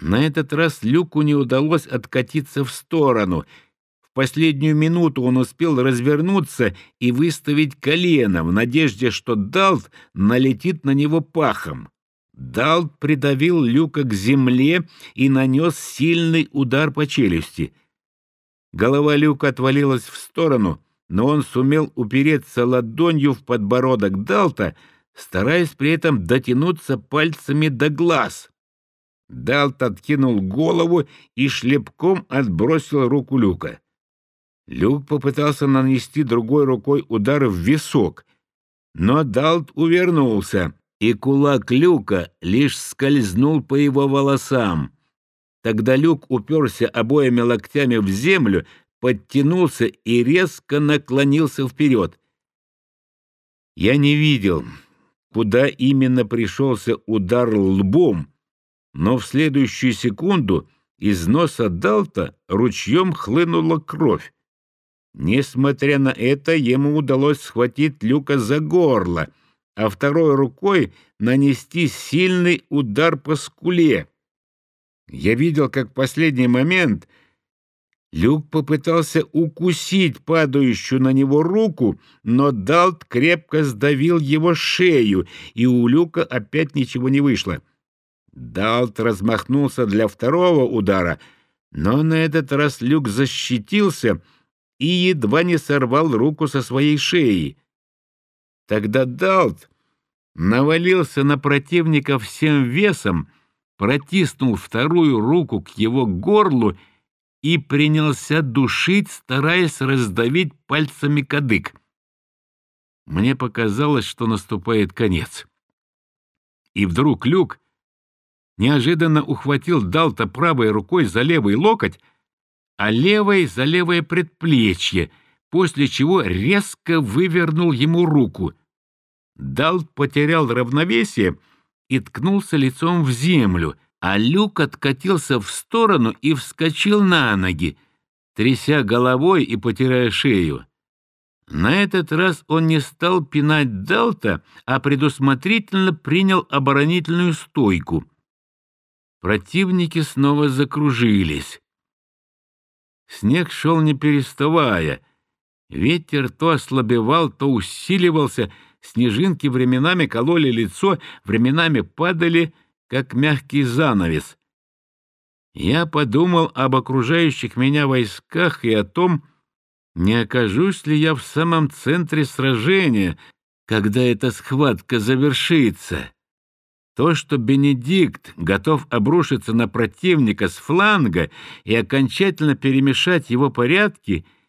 На этот раз Люку не удалось откатиться в сторону. В последнюю минуту он успел развернуться и выставить колено в надежде, что Далт налетит на него пахом. Далт придавил Люка к земле и нанес сильный удар по челюсти. Голова Люка отвалилась в сторону, но он сумел упереться ладонью в подбородок Далта, стараясь при этом дотянуться пальцами до глаз. Далт откинул голову и шлепком отбросил руку Люка. Люк попытался нанести другой рукой удар в висок, но Далт увернулся, и кулак Люка лишь скользнул по его волосам. Тогда Люк уперся обоими локтями в землю, подтянулся и резко наклонился вперед. Я не видел, куда именно пришелся удар лбом, но в следующую секунду из носа Далта ручьем хлынула кровь. Несмотря на это, ему удалось схватить Люка за горло, а второй рукой нанести сильный удар по скуле. Я видел, как в последний момент Люк попытался укусить падающую на него руку, но Далт крепко сдавил его шею, и у Люка опять ничего не вышло. Далт размахнулся для второго удара, но на этот раз Люк защитился и едва не сорвал руку со своей шеи. Тогда Далт навалился на противника всем весом, протиснул вторую руку к его горлу и принялся душить, стараясь раздавить пальцами кадык. Мне показалось, что наступает конец. И вдруг Люк неожиданно ухватил Далта правой рукой за левый локоть, а левой за левое предплечье, после чего резко вывернул ему руку. Далт потерял равновесие и ткнулся лицом в землю, а Люк откатился в сторону и вскочил на ноги, тряся головой и потирая шею. На этот раз он не стал пинать Далта, а предусмотрительно принял оборонительную стойку. Противники снова закружились. Снег шел не переставая. Ветер то ослабевал, то усиливался, снежинки временами кололи лицо, временами падали, как мягкий занавес. Я подумал об окружающих меня войсках и о том, не окажусь ли я в самом центре сражения, когда эта схватка завершится. То, что Бенедикт готов обрушиться на противника с фланга и окончательно перемешать его порядки —